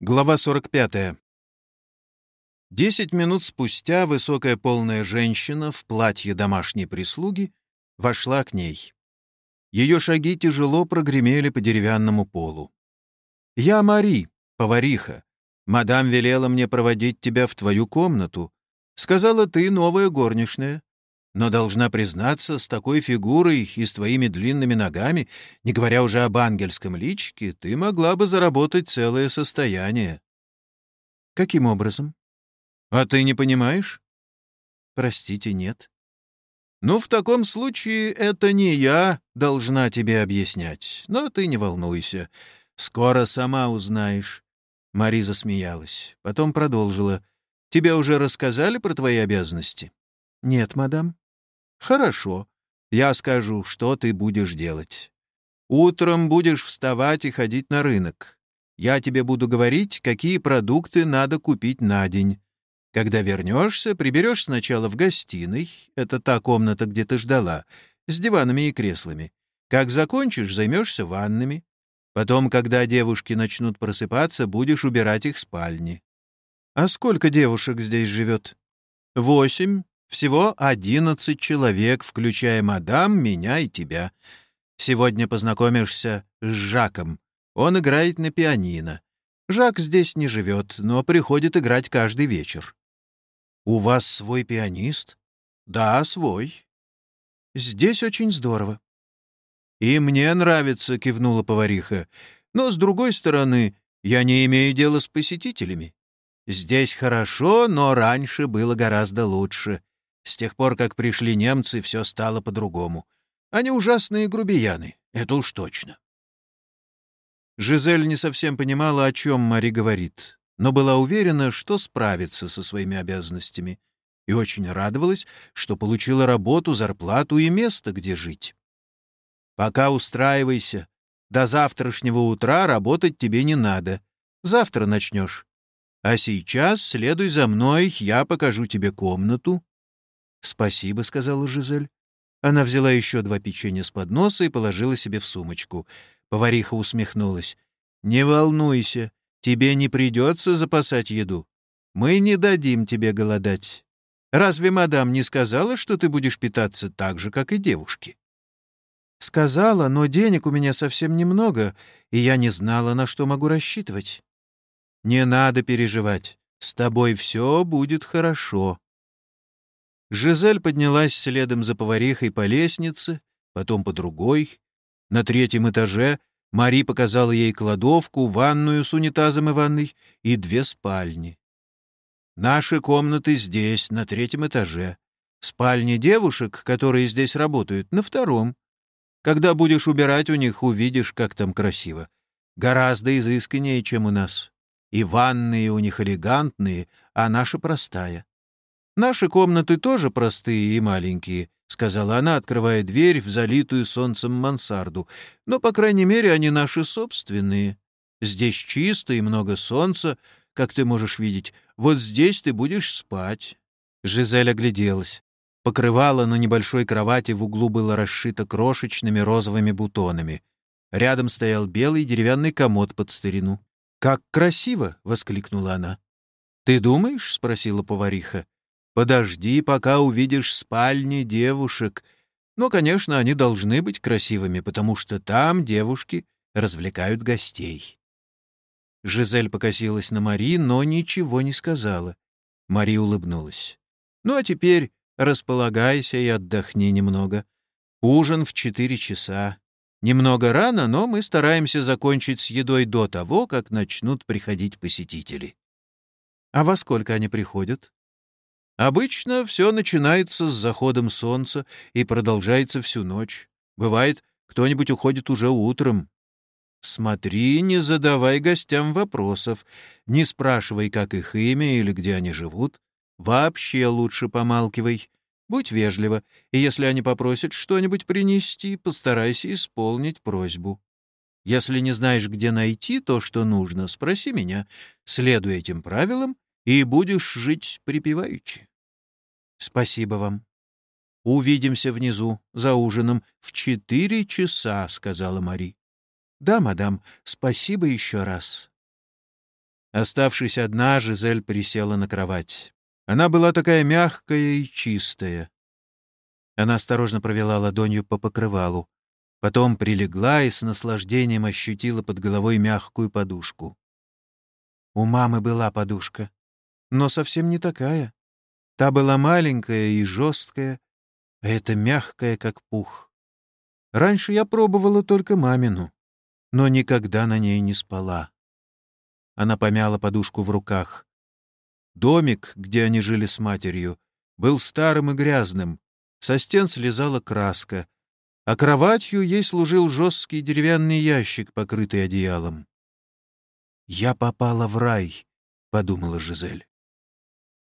Глава 45. Десять минут спустя высокая полная женщина в платье домашней прислуги вошла к ней. Ее шаги тяжело прогремели по деревянному полу. «Я Мари, повариха. Мадам велела мне проводить тебя в твою комнату. Сказала, ты новая горничная. Но должна признаться, с такой фигурой и с твоими длинными ногами, не говоря уже об ангельском личике, ты могла бы заработать целое состояние. Каким образом? А ты не понимаешь? Простите, нет. Ну, в таком случае это не я должна тебе объяснять. Но ты не волнуйся. Скоро сама узнаешь. Мари засмеялась. Потом продолжила. Тебе уже рассказали про твои обязанности? Нет, мадам. «Хорошо. Я скажу, что ты будешь делать. Утром будешь вставать и ходить на рынок. Я тебе буду говорить, какие продукты надо купить на день. Когда вернешься, приберешь сначала в гостиной, это та комната, где ты ждала, с диванами и креслами. Как закончишь, займешься ваннами. Потом, когда девушки начнут просыпаться, будешь убирать их спальни. А сколько девушек здесь живет? Восемь всего одиннадцать человек, включая мадам, меня и тебя. Сегодня познакомишься с Жаком. Он играет на пианино. Жак здесь не живет, но приходит играть каждый вечер. У вас свой пианист? Да, свой. Здесь очень здорово. И мне нравится, кивнула повариха. Но, с другой стороны, я не имею дела с посетителями. Здесь хорошо, но раньше было гораздо лучше. С тех пор, как пришли немцы, все стало по-другому. Они ужасные грубияны, это уж точно. Жизель не совсем понимала, о чем Мари говорит, но была уверена, что справится со своими обязанностями, и очень радовалась, что получила работу, зарплату и место, где жить. «Пока устраивайся. До завтрашнего утра работать тебе не надо. Завтра начнешь. А сейчас следуй за мной, я покажу тебе комнату, «Спасибо», — сказала Жизель. Она взяла еще два печенья с подноса и положила себе в сумочку. Повариха усмехнулась. «Не волнуйся, тебе не придется запасать еду. Мы не дадим тебе голодать. Разве мадам не сказала, что ты будешь питаться так же, как и девушки?» «Сказала, но денег у меня совсем немного, и я не знала, на что могу рассчитывать». «Не надо переживать. С тобой все будет хорошо», Жизель поднялась следом за поварихой по лестнице, потом по другой. На третьем этаже Мари показала ей кладовку, ванную с унитазом и ванной и две спальни. Наши комнаты здесь, на третьем этаже. Спальни девушек, которые здесь работают, на втором. Когда будешь убирать у них, увидишь, как там красиво. Гораздо изысканнее, чем у нас. И ванные у них элегантные, а наша простая. «Наши комнаты тоже простые и маленькие», — сказала она, открывая дверь в залитую солнцем мансарду. «Но, по крайней мере, они наши собственные. Здесь чисто и много солнца, как ты можешь видеть. Вот здесь ты будешь спать». Жизель огляделась. Покрывало на небольшой кровати в углу было расшито крошечными розовыми бутонами. Рядом стоял белый деревянный комод под старину. «Как красиво!» — воскликнула она. «Ты думаешь?» — спросила повариха. Подожди, пока увидишь спальни девушек. Но, конечно, они должны быть красивыми, потому что там девушки развлекают гостей. Жизель покосилась на Мари, но ничего не сказала. Мари улыбнулась. «Ну а теперь располагайся и отдохни немного. Ужин в четыре часа. Немного рано, но мы стараемся закончить с едой до того, как начнут приходить посетители». «А во сколько они приходят?» Обычно все начинается с заходом солнца и продолжается всю ночь. Бывает, кто-нибудь уходит уже утром. Смотри, не задавай гостям вопросов, не спрашивай, как их имя или где они живут. Вообще лучше помалкивай. Будь вежлива, и если они попросят что-нибудь принести, постарайся исполнить просьбу. Если не знаешь, где найти то, что нужно, спроси меня. Следуй этим правилам, и будешь жить припеваючи. Спасибо вам. Увидимся внизу, за ужином, в четыре часа, — сказала Мари. Да, мадам, спасибо еще раз. Оставшись одна, Жизель присела на кровать. Она была такая мягкая и чистая. Она осторожно провела ладонью по покрывалу. Потом прилегла и с наслаждением ощутила под головой мягкую подушку. У мамы была подушка, но совсем не такая. Та была маленькая и жесткая, а эта мягкая, как пух. Раньше я пробовала только мамину, но никогда на ней не спала. Она помяла подушку в руках. Домик, где они жили с матерью, был старым и грязным. Со стен слезала краска, а кроватью ей служил жесткий деревянный ящик, покрытый одеялом. «Я попала в рай», — подумала Жизель.